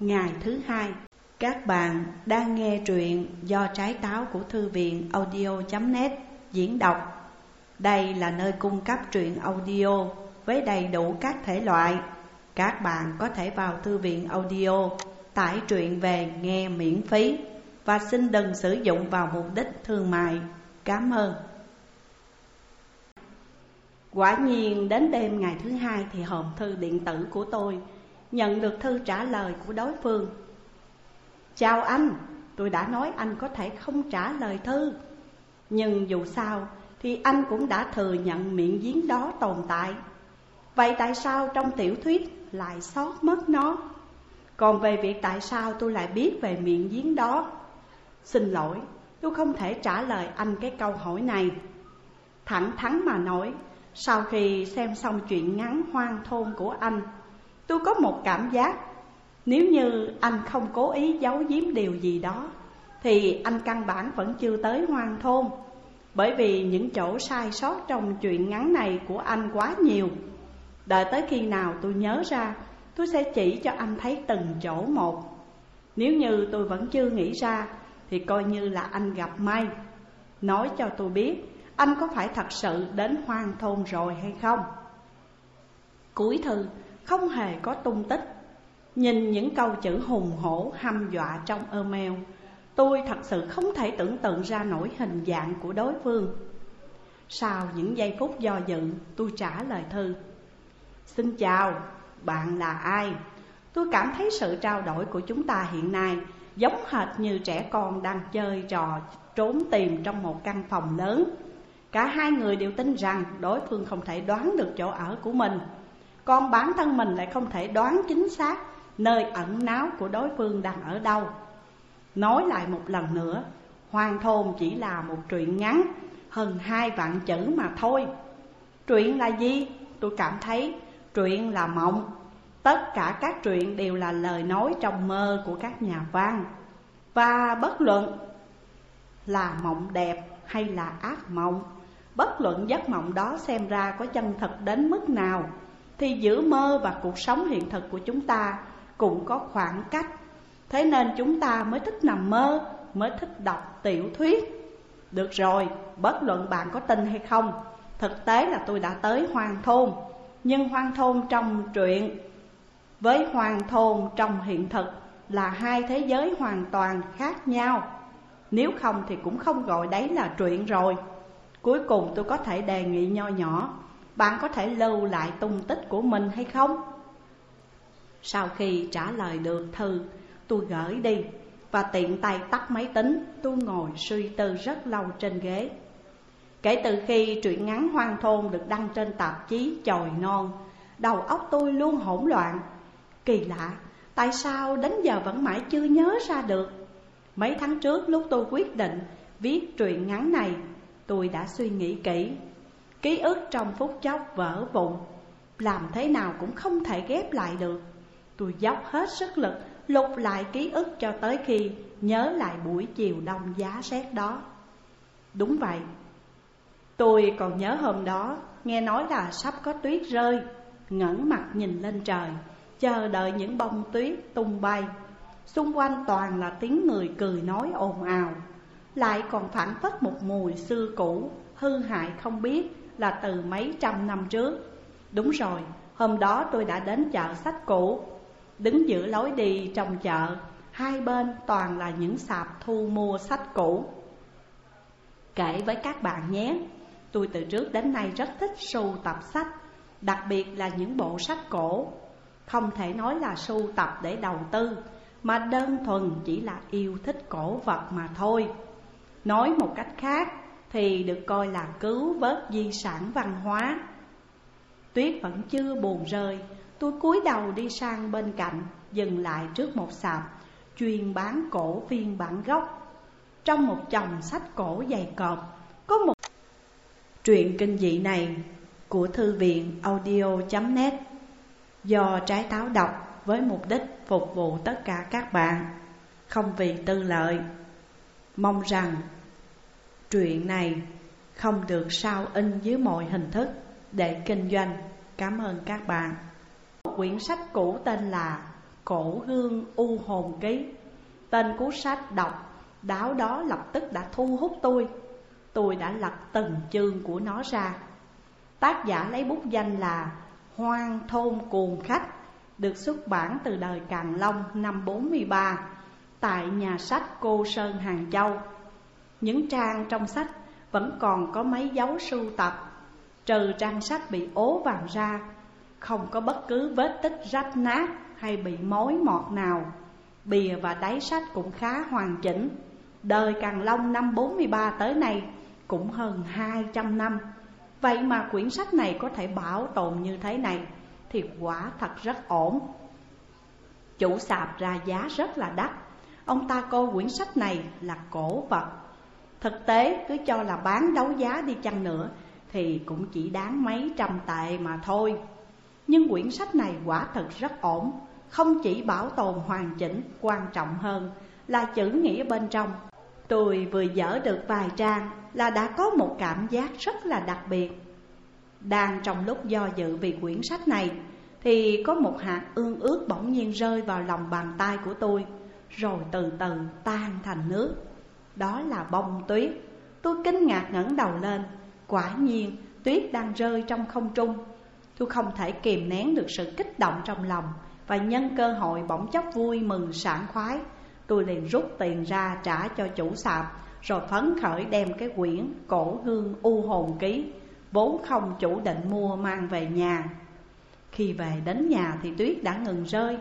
Ngày thứ hai. Các bạn đang nghe truyện do trái táo của thư viện audio.net diễn đọc. Đây là nơi cung cấp truyện audio với đầy đủ các thể loại. Các bạn có thể vào thư viện audio, tải truyện về nghe miễn phí Và xin đừng sử dụng vào mục đích thương mại. Cảm ơn. Quả nhiên đến đêm ngày thứ hai thì hòm thư điện tử của tôi Nhận được thư trả lời của đối phương. Chào anh, tôi đã nói anh có thể không trả lời thư. Nhưng dù sao thì anh cũng đã thừa nhận miệng giếng đó tồn tại. Vậy tại sao trong tiểu thuyết lại sót mất nó? Còn về việc tại sao tôi lại biết về miệng giếng đó? Xin lỗi, tôi không thể trả lời anh cái câu hỏi này. Thẳng thắn mà nói Sau khi xem xong chuyện ngắn hoang thôn của anh Tôi có một cảm giác. Nếu như anh không cố ý giấu giếm điều gì đó, Thì anh căn bản vẫn chưa tới hoang thôn. Bởi vì những chỗ sai sót trong chuyện ngắn này của anh quá nhiều. Đợi tới khi nào tôi nhớ ra, Tôi sẽ chỉ cho anh thấy từng chỗ một. Nếu như tôi vẫn chưa nghĩ ra, Thì coi như là anh gặp may. Nói cho tôi biết, Anh có phải thật sự đến hoang thôn rồi hay không? Cuối thư không hề có tung tích. Nhìn những câu chữ hùng hổ hăm dọa trong email Tôi thật sự không thể tưởng tượng ra nổi hình dạng của đối phương. Sau những giây phút do dự tôi trả lời thư. Xin chào, bạn là ai? Tôi cảm thấy sự trao đổi của chúng ta hiện nay Giống hệt như trẻ con đang chơi trò trốn tìm trong một căn phòng lớn. Cả hai người đều tin rằng đối phương không thể đoán được chỗ ở của mình con bản thân mình lại không thể đoán chính xác Nơi ẩn náu của đối phương đang ở đâu. Nói lại một lần nữa, Hoàng thôn chỉ là một truyện ngắn, Hơn hai vạn chữ mà thôi. Truyện là gì? Tôi cảm thấy truyện là mộng. Tất cả các truyện đều là lời nói trong mơ của các nhà văn. Và bất luận là mộng đẹp hay là ác mộng, Bất luận giấc mộng đó xem ra có chân thật đến mức nào thì giữa mơ và cuộc sống hiện thực của chúng ta cũng có khoảng cách. Thế nên chúng ta mới thích nằm mơ, mới thích đọc tiểu thuyết. Được rồi, bất luận bạn có tin hay không Thực tế là tôi đã tới hoang thôn. Nhưng hoang thôn trong truyện Với hoang thôn trong hiện thực là hai thế giới hoàn toàn khác nhau. Nếu không thì cũng không gọi đấy là truyện rồi. Cuối cùng tôi có thể đề nghị nho nhỏ bạn có thể lưu lại tung tích của mình hay không? Sau khi trả lời được thư, tôi gửi đi Và tiện tay tắt máy tính, tôi ngồi suy tư rất lâu trên ghế. Kể từ khi truyện ngắn hoang thôn được đăng trên tạp chí Chồi Non Đầu óc tôi luôn hỗn loạn. Kỳ lạ, tại sao đến giờ vẫn mãi chưa nhớ ra được? Mấy tháng trước lúc tôi quyết định viết truyện ngắn này Tôi đã suy nghĩ kỹ. Ký ức trong phút chốc vỡ vụn. Làm thế nào cũng không thể ghép lại được. Tôi dốc hết sức lực lục lại ký ức cho tới khi nhớ lại buổi chiều đông giá rét đó. Đúng vậy. Tôi còn nhớ hôm đó, nghe nói là sắp có tuyết rơi, ngẩng mặt nhìn lên trời, Chờ đợi những bông tuyết tung bay. Xung quanh toàn là tiếng người cười nói ồn ào. Lại còn phản phất một mùi xưa cũ, Hư hại không biết là từ mấy trăm năm trước. Đúng rồi, hôm đó tôi đã đến chợ sách cũ. Đứng giữa lối đi trong chợ Hai bên toàn là những sạp thu mua sách cũ. Kể với các bạn nhé Tôi từ trước đến nay rất thích sưu tập sách Đặc biệt là những bộ sách cổ. Không thể nói là sưu tập để đầu tư Mà đơn thuần chỉ là yêu thích cổ vật mà thôi. Nói một cách khác thì được coi là cứu vớt di sản văn hóa. Tuyết vẫn chưa buồn rơi, tôi cúi đầu đi sang bên cạnh, dừng lại trước một sạp, chuyên bán cổ phiên bản gốc. Trong một chồng sách cổ dày cộp, có một truyện kinh dị này của thư viện audio.net do trái táo đọc với mục đích phục vụ tất cả các bạn, không vì tư lợi. Mong rằng Truyện này không được sao in dưới mọi hình thức để kinh doanh. Cảm ơn các bạn. Quyển sách cũ tên là Cổ hương u hồn ký. Tên cuốn sách đọc, Đáo đó lập tức đã thu hút tôi. Tôi đã lật từng chương của nó ra. Tác giả lấy bút danh là Hoang Thôn Cuồng Khách, Được xuất bản từ đời Càn Long năm 43 Tại nhà sách Cô Sơn Hàng Châu. Những trang trong sách vẫn còn có mấy dấu sưu tập. Trừ trang sách bị ố vàng ra, Không có bất cứ vết tích rách nát hay bị mối mọt nào. Bìa và đáy sách cũng khá hoàn chỉnh. Đời Càng Long năm 43 tới nay cũng hơn 200 năm. Vậy mà quyển sách này có thể bảo tồn như thế này Thì quả thật rất ổn. Chủ sạp ra giá rất là đắt. Ông ta coi quyển sách này là cổ vật. Thực tế, cứ cho là bán đấu giá đi chăng nữa Thì cũng chỉ đáng mấy trăm tệ mà thôi. Nhưng quyển sách này quả thật rất ổn, Không chỉ bảo tồn hoàn chỉnh, Quan trọng hơn là chữ nghĩa bên trong. Tôi vừa dở được vài trang là đã có một cảm giác rất là đặc biệt. Đang trong lúc do dự vì quyển sách này Thì có một hạt ương ướt bỗng nhiên rơi vào lòng bàn tay của tôi, Rồi từ từ tan thành nước. Đó là bông tuyết. Tôi kinh ngạc ngẩng đầu lên. Quả nhiên, tuyết đang rơi trong không trung. Tôi không thể kìm nén được sự kích động trong lòng Và nhân cơ hội bỗng chốc vui mừng sảng khoái. Tôi liền rút tiền ra trả cho chủ sạp, Rồi phấn khởi đem cái quyển cổ hương u hồn ký. Vốn không chủ định mua mang về nhà. Khi về đến nhà thì tuyết đã ngừng rơi.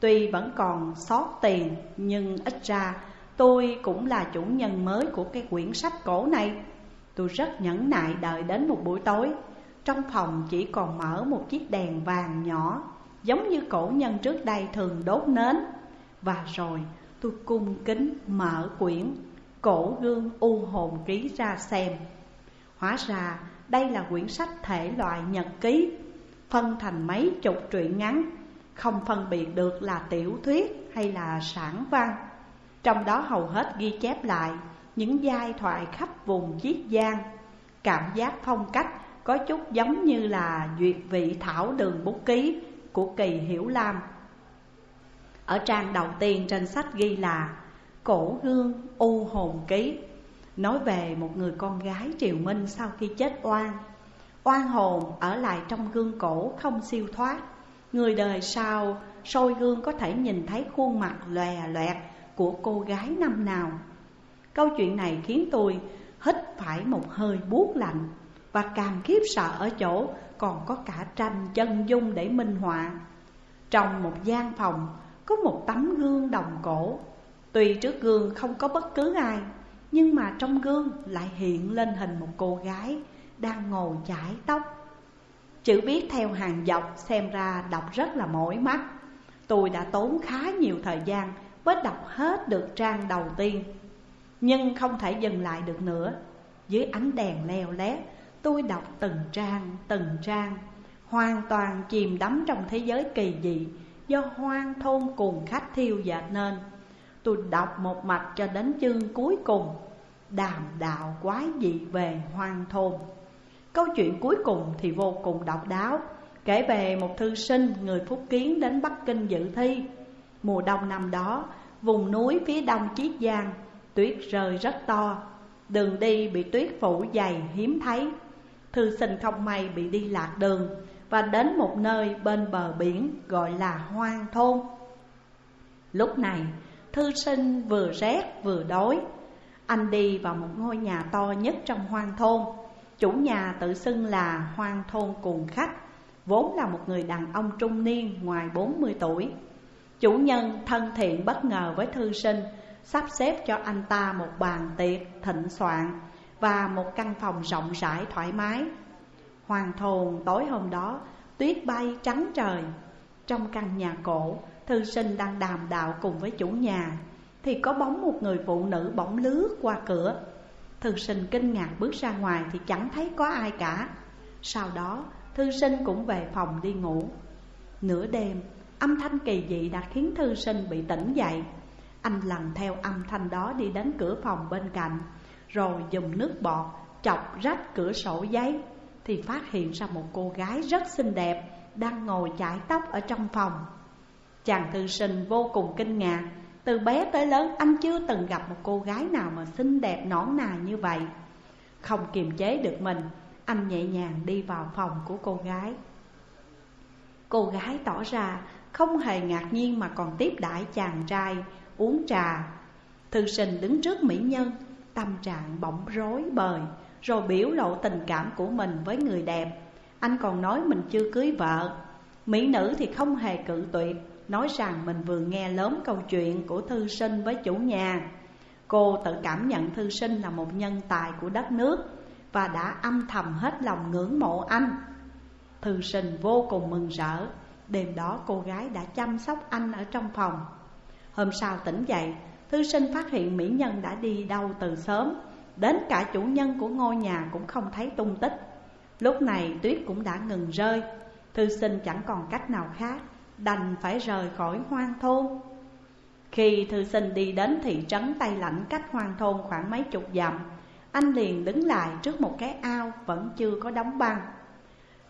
Tuy vẫn còn sót tiền, nhưng ít ra tôi cũng là chủ nhân mới của cái quyển sách cổ này. Tôi rất nhẫn nại đợi đến một buổi tối. Trong phòng chỉ còn mở một chiếc đèn vàng nhỏ, Giống như cổ nhân trước đây thường đốt nến. Và rồi tôi cung kính mở quyển Cổ gương u hồn ký ra xem. Hóa ra đây là quyển sách thể loại nhật ký, Phân thành mấy chục truyện ngắn, Không phân biệt được là tiểu thuyết hay là sản văn. Trong đó hầu hết ghi chép lại những giai thoại khắp vùng Chiết Giang. Cảm giác phong cách có chút giống như là duyệt vị thảo đường bút ký của Kỳ Hiểu Lam. Ở trang đầu tiên trên sách ghi là Cổ hương u hồn ký. Nói về một người con gái triều minh sau khi chết oan. Oan hồn ở lại trong gương cổ không siêu thoát. Người đời sau, soi gương có thể nhìn thấy khuôn mặt lòe loẹt của cô gái năm nào. Câu chuyện này khiến tôi hít phải một hơi buốt lạnh Và càng khiếp sợ ở chỗ còn có cả tranh chân dung để minh họa. Trong một gian phòng có một tấm gương đồng cổ. Tuy trước gương không có bất cứ ai, Nhưng mà trong gương lại hiện lên hình một cô gái Đang ngồi chải tóc. Chữ viết theo hàng dọc xem ra đọc rất là mỏi mắt. Tôi đã tốn khá nhiều thời gian Mới đọc hết được trang đầu tiên. Nhưng không thể dừng lại được nữa. Dưới ánh đèn leo lét Tôi đọc từng trang, từng trang. Hoàn toàn chìm đắm trong thế giới kỳ dị do hoang thôn cùng khách thiêu dệt nên. Tôi đọc một mạch cho đến chương cuối cùng. Đàm đạo quái dị về hoang thôn. Câu chuyện cuối cùng thì vô cùng độc đáo. Kể về một thư sinh người Phúc Kiến đến Bắc Kinh dự thi. Mùa đông năm đó, vùng núi phía đông Chiết Giang Tuyết rơi rất to Đường đi bị tuyết phủ dày hiếm thấy Thư sinh không may bị đi lạc đường và đến một nơi bên bờ biển gọi là hoang thôn. Lúc này, thư sinh vừa rét vừa đói. Anh đi vào một ngôi nhà to nhất trong hoang thôn. Chủ nhà tự xưng là hoang thôn cùng khách, vốn là một người đàn ông trung niên ngoài 40 tuổi. Chủ nhân thân thiện bất ngờ với thư sinh, sắp xếp cho anh ta một bàn tiệc thịnh soạn và một căn phòng rộng rãi thoải mái. Hoàng thồn tối hôm đó Tuyết bay trắng trời. Trong căn nhà cổ Thư sinh đang đàm đạo cùng với chủ nhà Thì có bóng một người phụ nữ bỗng lướt qua cửa. Thư sinh kinh ngạc bước ra ngoài Thì chẳng thấy có ai cả. Sau đó thư sinh cũng về phòng đi ngủ. Nửa đêm Âm thanh kỳ dị đã khiến thư sinh bị tỉnh dậy. Anh lần theo âm thanh đó đi đến cửa phòng bên cạnh, Rồi dùng nước bọt chọc rách cửa sổ giấy, thì phát hiện ra một cô gái rất xinh đẹp đang ngồi chải tóc ở trong phòng. Chàng thư sinh vô cùng kinh ngạc, Từ bé tới lớn anh chưa từng gặp một cô gái nào mà xinh đẹp nõn nà như vậy. Không kiềm chế được mình, Anh nhẹ nhàng đi vào phòng của cô gái. Cô gái tỏ ra không hề ngạc nhiên mà còn tiếp đãi chàng trai, uống trà. Thư sinh đứng trước mỹ nhân, Tâm trạng bỗng rối bời, Rồi biểu lộ tình cảm của mình với người đẹp. Anh còn nói mình chưa cưới vợ. Mỹ nữ thì không hề cự tuyệt, Nói rằng mình vừa nghe lớn câu chuyện của thư sinh với chủ nhà. Cô tự cảm nhận thư sinh là một nhân tài của đất nước Và đã âm thầm hết lòng ngưỡng mộ anh. Thư sinh vô cùng mừng rỡ. Đêm đó cô gái đã chăm sóc anh ở trong phòng. Hôm sau tỉnh dậy Thư sinh phát hiện mỹ nhân đã đi đâu từ sớm. Đến cả chủ nhân của ngôi nhà cũng không thấy tung tích. Lúc này tuyết cũng đã ngừng rơi. Thư sinh chẳng còn cách nào khác Đành phải rời khỏi hoang thôn. Khi thư sinh đi đến thị trấn Tây Lãnh cách hoang thôn khoảng mấy chục dặm Anh liền đứng lại trước một cái ao vẫn chưa có đóng băng.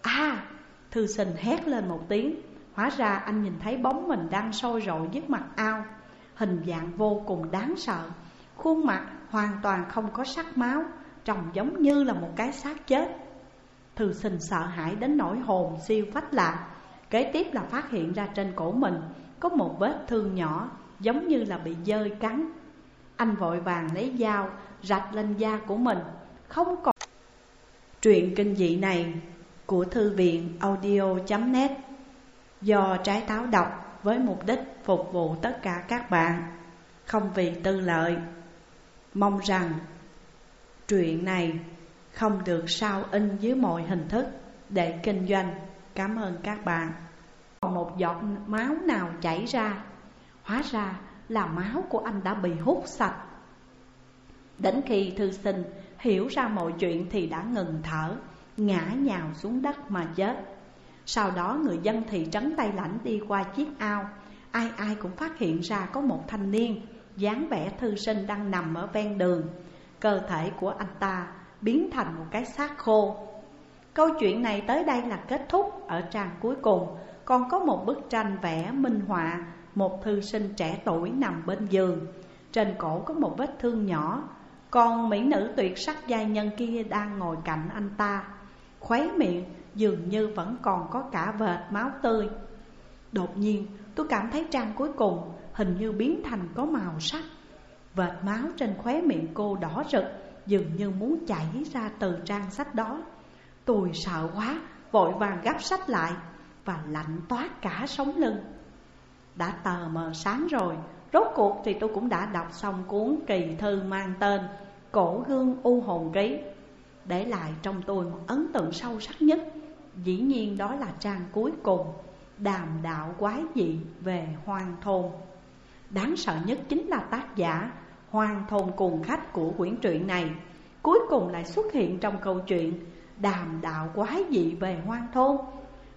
À, thư sinh hét lên một tiếng. Hóa ra anh nhìn thấy bóng mình đang sôi rội dưới mặt ao. Hình dạng vô cùng đáng sợ. Khuôn mặt hoàn toàn không có sắc máu, Trông giống như là một cái xác chết. Thư sinh sợ hãi đến nỗi hồn siêu phách lạc. Kế tiếp là phát hiện ra trên cổ mình Có một vết thương nhỏ, Giống như là bị dơi cắn. Anh vội vàng lấy dao, Rạch lên da của mình. Không còn Truyện kinh dị này Của thư viện audio.net Do trái táo đọc với mục đích phục vụ tất cả các bạn, Không vì tư lợi. Mong rằng truyện này không được sao in dưới mọi hình thức để kinh doanh. Cảm ơn các bạn. Còn một giọt máu nào chảy ra, Hóa ra là máu của anh đã bị hút sạch. Đến khi thư sinh hiểu ra mọi chuyện thì đã ngừng thở, Ngã nhào xuống đất mà chết. Sau đó người dân thị trấn Tây Lãnh đi qua chiếc ao. Ai ai cũng phát hiện ra có một thanh niên, dáng vẻ thư sinh đang nằm ở ven đường. Cơ thể của anh ta biến thành một cái xác khô. Câu chuyện này tới đây là kết thúc ở trang cuối cùng. Còn có một bức tranh vẽ minh họa Một thư sinh trẻ tuổi nằm bên giường. Trên cổ có một vết thương nhỏ. Còn mỹ nữ tuyệt sắc giai nhân kia đang ngồi cạnh anh ta, Khuấy miệng dường như vẫn còn có cả vệt máu tươi. Đột nhiên tôi cảm thấy trang cuối cùng hình như biến thành có màu sắc. Vệt máu trên khóe miệng cô đỏ rực Dường như muốn chảy ra từ trang sách đó. Tôi sợ quá, vội vàng gấp sách lại Và lạnh toát cả sống lưng. Đã tờ mờ sáng rồi Rốt cuộc thì tôi cũng đã đọc xong cuốn kỳ thư mang tên Cổ gương u hồn ký. Để lại trong tôi một ấn tượng sâu sắc nhất. Dĩ nhiên đó là trang cuối cùng, Đàm đạo quái dị về hoang thôn. Đáng sợ nhất chính là tác giả, Hoang thôn cùng khách của quyển truyện này, Cuối cùng lại xuất hiện trong câu chuyện Đàm đạo quái dị về hoang thôn.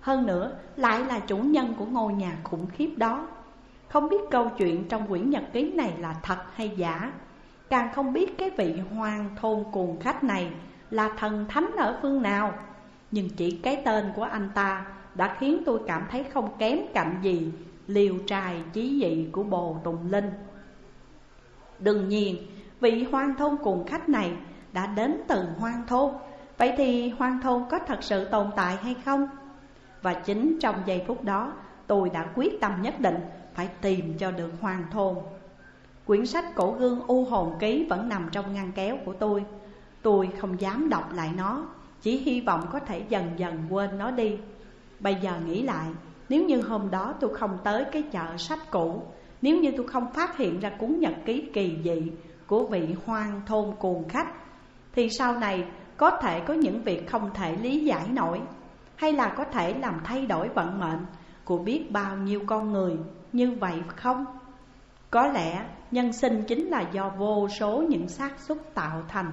Hơn nữa, lại là chủ nhân của ngôi nhà khủng khiếp đó. Không biết câu chuyện trong quyển nhật ký này là thật hay giả, Càng không biết cái vị hoang thôn cùng khách này là thần thánh ở phương nào. Nhưng chỉ cái tên của anh ta đã khiến tôi cảm thấy không kém cạnh gì liều trai chí dị của bồ Tùng Linh. Đương nhiên, vị hoang thôn cùng khách này đã đến từ hoang thôn. Vậy thì hoang thôn có thật sự tồn tại hay không? Và chính trong giây phút đó tôi đã quyết tâm nhất định phải tìm cho được hoang thôn. Quyển sách cổ gương u hồn ký vẫn nằm trong ngăn kéo của tôi. Tôi không dám đọc lại nó. Chỉ hy vọng có thể dần dần quên nó đi Bây giờ nghĩ lại, Nếu như hôm đó tôi không tới cái chợ sách cũ, Nếu như tôi không phát hiện ra cuốn nhật ký kỳ dị Của vị hoang thôn cuồng khách, Thì sau này có thể có những việc không thể lý giải nổi, Hay là có thể làm thay đổi vận mệnh Của biết bao nhiêu con người như vậy không? Có lẽ nhân sinh chính là do vô số những xác suất tạo thành